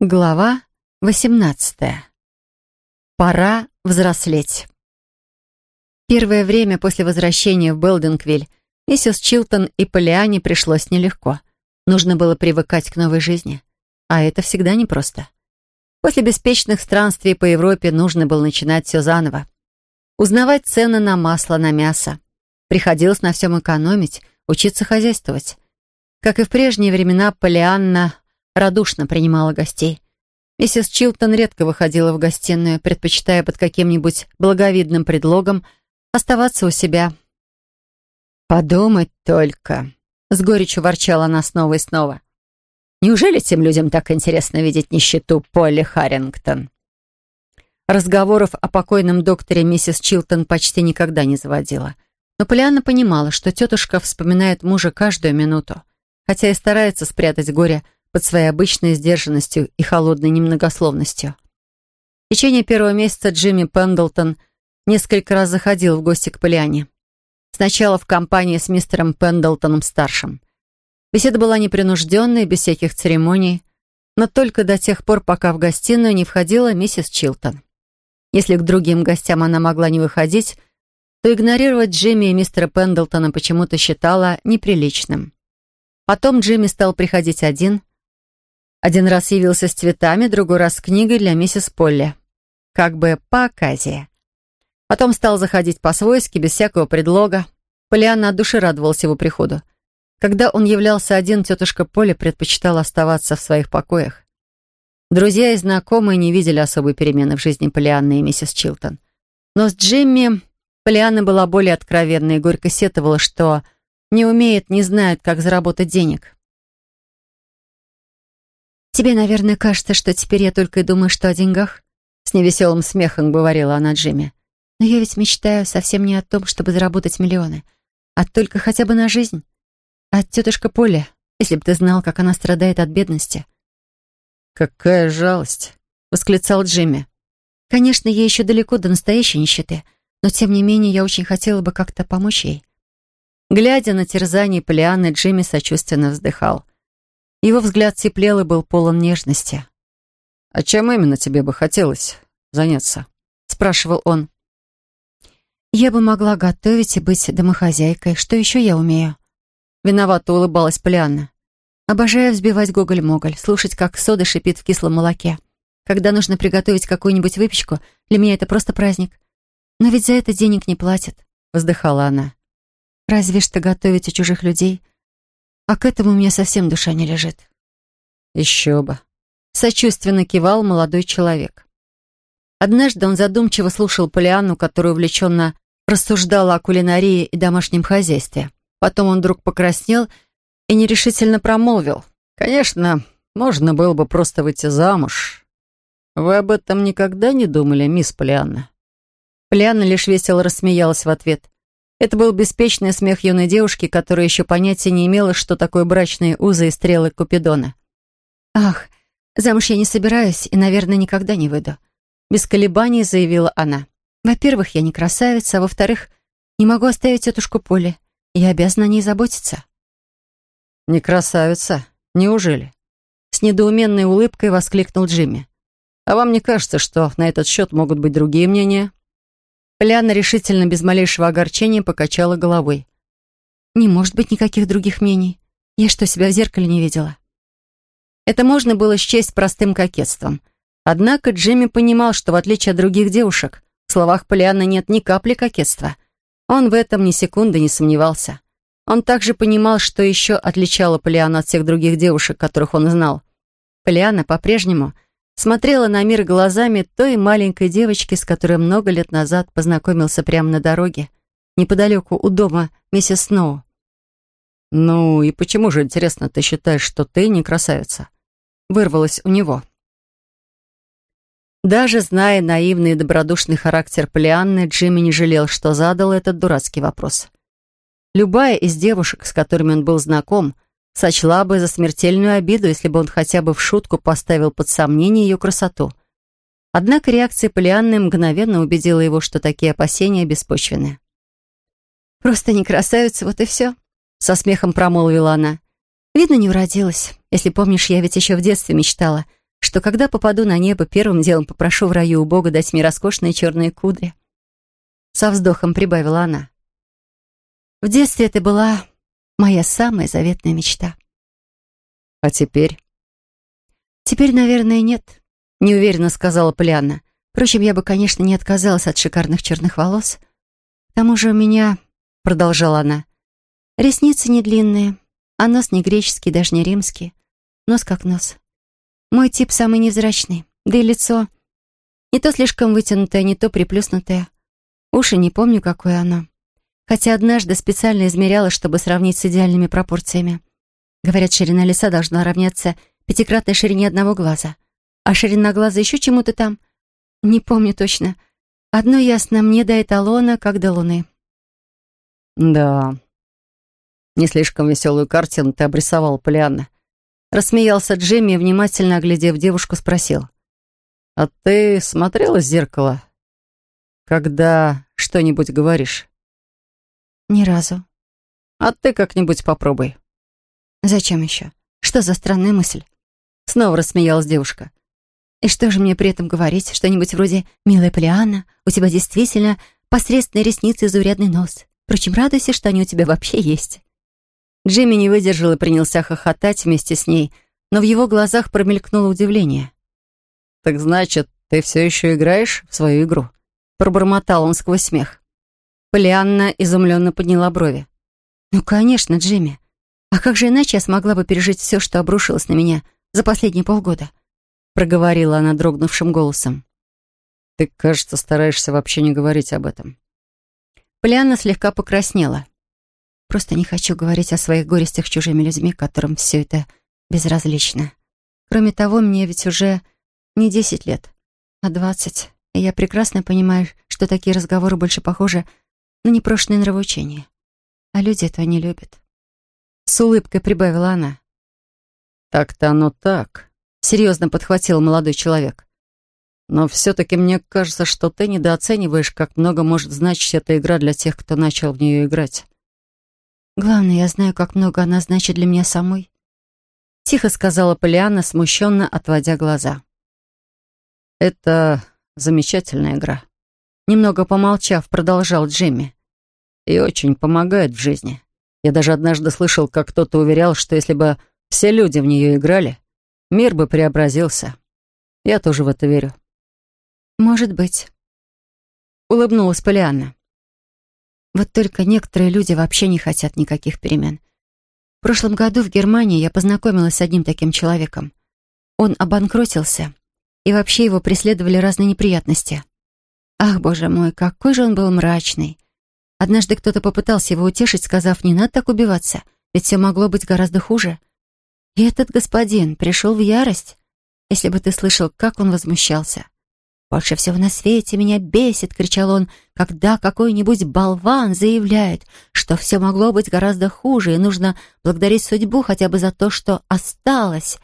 Глава 18. Пора взрослеть. Первое время после возвращения в Белденквиль миссис Чилтон и Полиане пришлось нелегко. Нужно было привыкать к новой жизни. А это всегда непросто. После беспечных странствий по Европе нужно было начинать все заново. Узнавать цены на масло, на мясо. Приходилось на всем экономить, учиться хозяйствовать. Как и в прежние времена, Полианна радушно принимала гостей. Миссис Чилтон редко выходила в гостиную, предпочитая под каким-нибудь благовидным предлогом оставаться у себя. «Подумать только!» — с горечью ворчала она снова и снова. «Неужели тем людям так интересно видеть нищету Полли Харрингтон?» Разговоров о покойном докторе миссис Чилтон почти никогда не заводила. Но Полианна понимала, что тетушка вспоминает мужа каждую минуту, хотя и старается спрятать горе под своей обычной сдержанностью и холодной немногословностью. В течение первого месяца Джимми Пендлтон несколько раз заходил в гости к Полиане. Сначала в компании с мистером Пендлтоном-старшим. Беседа была непринужденной, без всяких церемоний, но только до тех пор, пока в гостиную не входила миссис Чилтон. Если к другим гостям она могла не выходить, то игнорировать Джимми и мистера Пендлтона почему-то считала неприличным. Потом Джимми стал приходить один, один раз явился с цветами, другой раз с книгой для миссис Полли. Как бы по оказии. Потом стал заходить по-свойски, без всякого предлога. Полианна от души радовалась его приходу. Когда он являлся один, тетушка Поля предпочитала оставаться в своих покоях. Друзья и знакомые не видели особой перемены в жизни Полианны и миссис Чилтон. Но с Джимми Полианна была более откровенной и горько сетовала, что не умеет, не знает, как заработать денег. «Тебе, наверное, кажется, что теперь я только и думаю, что о деньгах?» С невеселым смехом говорила она Джимми. «Но я ведь мечтаю совсем не о том, чтобы заработать миллионы, а только хотя бы на жизнь. А тетушка Поля, если бы ты знал, как она страдает от бедности». «Какая жалость!» — восклицал Джимми. «Конечно, ей еще далеко до настоящей нищеты, но тем не менее я очень хотела бы как-то помочь ей». Глядя на терзание Полианы, Джимми сочувственно вздыхал. Его взгляд теплел и был полон нежности. «А чем именно тебе бы хотелось заняться?» — спрашивал он. «Я бы могла готовить и быть домохозяйкой. Что еще я умею?» Виновато улыбалась Полианна. «Обожаю взбивать гоголь-моголь, слушать, как сода шипит в кислом молоке. Когда нужно приготовить какую-нибудь выпечку, для меня это просто праздник. Но ведь за это денег не платят», — вздыхала она. «Разве что готовить у чужих людей — а к этому мне совсем душа не лежит. Еще бы. Сочувственно кивал молодой человек. Однажды он задумчиво слушал Полианну, которая увлеченно рассуждала о кулинарии и домашнем хозяйстве. Потом он вдруг покраснел и нерешительно промолвил. «Конечно, можно было бы просто выйти замуж. Вы об этом никогда не думали, мисс Полианна?» Полианна лишь весело рассмеялась в ответ. Это был беспечный смех юной девушки, которая еще понятия не имела, что такое брачные узы и стрелы Купидона. «Ах, замуж я не собираюсь и, наверное, никогда не выйду», — без колебаний заявила она. «Во-первых, я не красавица, а во-вторых, не могу оставить тетушку Поли. Я обязана о ней заботиться». «Не красавица? Неужели?» С недоуменной улыбкой воскликнул Джимми. «А вам не кажется, что на этот счет могут быть другие мнения?» Поляна решительно, без малейшего огорчения, покачала головой. «Не может быть никаких других мнений. Я что, себя в зеркале не видела?» Это можно было счесть простым кокетством. Однако Джимми понимал, что в отличие от других девушек, в словах Полианы нет ни капли кокетства. Он в этом ни секунды не сомневался. Он также понимал, что еще отличало Полиану от всех других девушек, которых он знал. Полиана по-прежнему — смотрела на мир глазами той маленькой девочки, с которой много лет назад познакомился прямо на дороге, неподалеку у дома миссис Сноу. «Ну и почему же, интересно, ты считаешь, что ты не красавица?» Вырвалась у него. Даже зная наивный и добродушный характер Полианны, Джимми не жалел, что задал этот дурацкий вопрос. Любая из девушек, с которыми он был знаком, — сочла бы за смертельную обиду, если бы он хотя бы в шутку поставил под сомнение ее красоту. Однако реакция Полианны мгновенно убедила его, что такие опасения беспочвены. «Просто не красавица, вот и все», — со смехом промолвила она. «Видно, не уродилась. Если помнишь, я ведь еще в детстве мечтала что когда попаду на небо, первым делом попрошу в раю у Бога дать мне роскошные черные кудри. Со вздохом прибавила она. В детстве это была моя самая заветная мечта. А теперь? Теперь, наверное, нет, неуверенно сказала Полианна. Впрочем, я бы, конечно, не отказалась от шикарных черных волос. К тому же у меня, продолжала она, ресницы не длинные, а нос не греческий, даже не римский. Нос как нос. Мой тип самый невзрачный, да и лицо не то слишком вытянутое, не то приплюснутое. Уши не помню, какое оно. Хотя однажды специально измеряла, чтобы сравнить с идеальными пропорциями. Говорят, ширина лица должна равняться пятикратной ширине одного глаза. А ширина глаза еще чему-то там. Не помню точно. Одно ясно, мне до эталона, как до луны. Да, не слишком веселую картину ты обрисовала, Полианна. Рассмеялся Джимми и, внимательно оглядев девушку, спросил. «А ты смотрела в зеркало, когда что-нибудь говоришь?» «Ни разу». «А ты как-нибудь попробуй». «Зачем еще? Что за странная мысль?» Снова рассмеялась девушка. «И что же мне при этом говорить? Что-нибудь вроде «Милая Полианна, у тебя действительно посредственные ресницы и заурядный нос. Впрочем, радуйся, что они у тебя вообще есть». Джимми не выдержал и принялся хохотать вместе с ней, но в его глазах промелькнуло удивление. «Так значит, ты все еще играешь в свою игру?» Пробормотал он сквозь смех. Полианна изумленно подняла брови. «Ну, конечно, Джимми. А как же иначе я смогла бы пережить все, что обрушилось на меня за последние полгода?» Проговорила она дрогнувшим голосом. «Ты, кажется, стараешься вообще не говорить об этом». Полианна слегка покраснела. Просто не хочу говорить о своих горестях с чужими людьми, которым все это безразлично. Кроме того, мне ведь уже не десять лет, а двадцать. И я прекрасно понимаю, что такие разговоры больше похожи на непрошенное нравоучение. А люди этого не любят. С улыбкой прибавила она. «Так-то оно так», — серьезно подхватил молодой человек. «Но все-таки мне кажется, что ты недооцениваешь, как много может значить эта игра для тех, кто начал в нее играть». Главное, я знаю, как много она значит для меня самой. Тихо сказала Полианна, смущенно отводя глаза. Это замечательная игра. Немного помолчав, продолжал Джимми. И очень помогает в жизни. Я даже однажды слышал, как кто-то уверял, что если бы все люди в нее играли, мир бы преобразился. Я тоже в это верю. Может быть. Улыбнулась Полианна. Вот только некоторые люди вообще не хотят никаких перемен. В прошлом году в Германии я познакомилась с одним таким человеком. Он обанкротился, и вообще его преследовали разные неприятности. Ах, боже мой, какой же он был мрачный. Однажды кто-то попытался его утешить, сказав, не надо так убиваться, ведь все могло быть гораздо хуже. И этот господин пришел в ярость. Если бы ты слышал, как он возмущался. «Больше всего на свете меня бесит», — кричал он, «когда какой-нибудь болван заявляет, что все могло быть гораздо хуже, и нужно благодарить судьбу хотя бы за то, что осталось.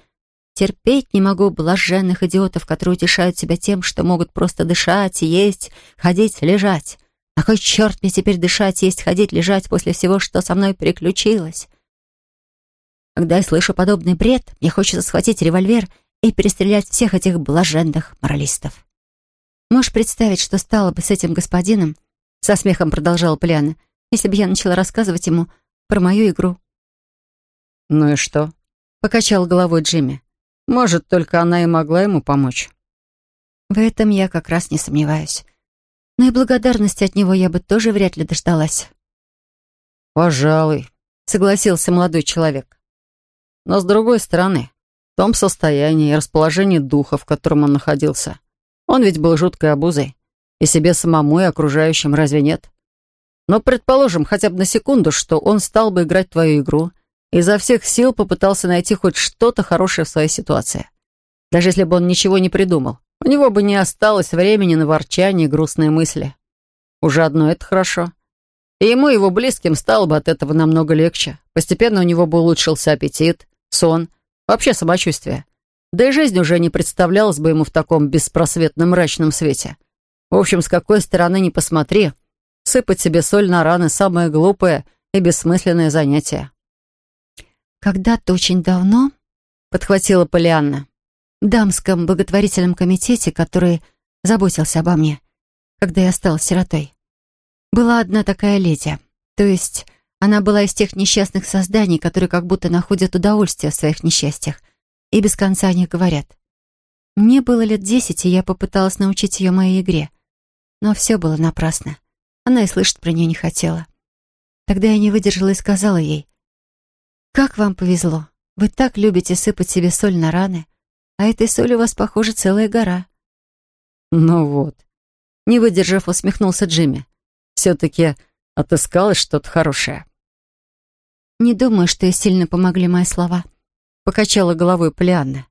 Терпеть не могу блаженных идиотов, которые утешают себя тем, что могут просто дышать, есть, ходить, лежать. На кой черт мне теперь дышать, есть, ходить, лежать после всего, что со мной приключилось?» Когда я слышу подобный бред, мне хочется схватить револьвер и перестрелять всех этих блаженных моралистов. Можешь представить, что стало бы с этим господином, со смехом продолжала Поляна, если бы я начала рассказывать ему про мою игру. «Ну и что?» — покачал головой Джимми. «Может, только она и могла ему помочь». В этом я как раз не сомневаюсь. Но и благодарности от него я бы тоже вряд ли дождалась. «Пожалуй», — согласился молодой человек. «Но с другой стороны, в том состоянии и расположении духа, в котором он находился, он ведь был жуткой обузой. И себе самому, и окружающим, разве нет? Но предположим хотя бы на секунду, что он стал бы играть твою игру изо всех сил попытался найти хоть что-то хорошее в своей ситуации. Даже если бы он ничего не придумал, у него бы не осталось времени на ворчание и грустные мысли. Уже одно это хорошо. И ему и его близким стало бы от этого намного легче. Постепенно у него бы улучшился аппетит, сон, вообще самочувствие. Да и жизнь уже не представлялась бы ему в таком беспросветном мрачном свете. В общем, с какой стороны ни посмотри, сыпать себе соль на раны — самое глупое и бессмысленное занятие. «Когда-то очень давно», — подхватила Полианна, дамском благотворительном комитете, который заботился обо мне, когда я стала сиротой. Была одна такая леди, то есть она была из тех несчастных созданий, которые как будто находят удовольствие в своих несчастьях и без конца о них говорят. Мне было лет десять, и я попыталась научить ее моей игре. Но все было напрасно. Она и слышать про нее не хотела. Тогда я не выдержала и сказала ей, «Как вам повезло. Вы так любите сыпать себе соль на раны, а этой соли у вас, похоже, целая гора». «Ну вот», — не выдержав, усмехнулся Джимми. «Все-таки отыскалось что-то хорошее». «Не думаю, что ей сильно помогли мои слова», — покачала головой Полианна.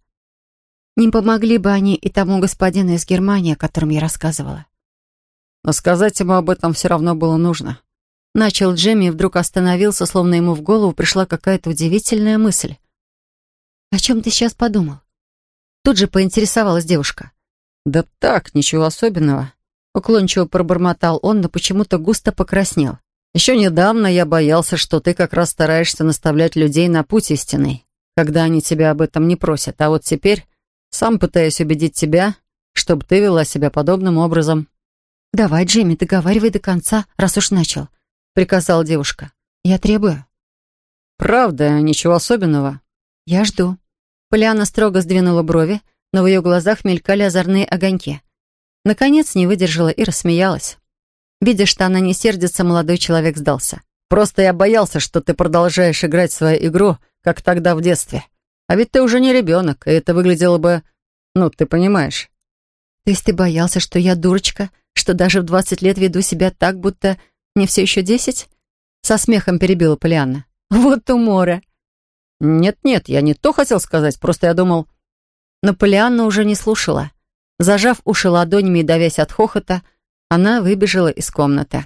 «Не помогли бы они и тому господину из Германии, о котором я рассказывала». Но сказать ему об этом все равно было нужно. Начал Джемми и вдруг остановился, словно ему в голову пришла какая-то удивительная мысль. «О чем ты сейчас подумал?» Тут же поинтересовалась девушка. «Да так, ничего особенного». Уклончиво пробормотал он, но почему-то густо покраснел. «Еще недавно я боялся, что ты как раз стараешься наставлять людей на путь истинный, когда они тебя об этом не просят. А вот теперь сам пытаюсь убедить тебя, чтобы ты вела себя подобным образом». «Давай, Джимми, договаривай до конца, раз уж начал», — приказала девушка. «Я требую». «Правда, ничего особенного». «Я жду». Полиана строго сдвинула брови, но в ее глазах мелькали озорные огоньки. Наконец не выдержала и рассмеялась. Видя, что она не сердится, молодой человек сдался. «Просто я боялся, что ты продолжаешь играть свою игру, как тогда в детстве. А ведь ты уже не ребенок, и это выглядело бы... Ну, ты понимаешь». «То есть ты боялся, что я дурочка, что даже в двадцать лет веду себя так, будто мне все еще десять?» Со смехом перебила Полианна. «Вот умора!» «Нет-нет, я не то хотел сказать, просто я думал...» Но Полианна уже не слушала. Зажав уши ладонями и давясь от хохота, она выбежала из комнаты.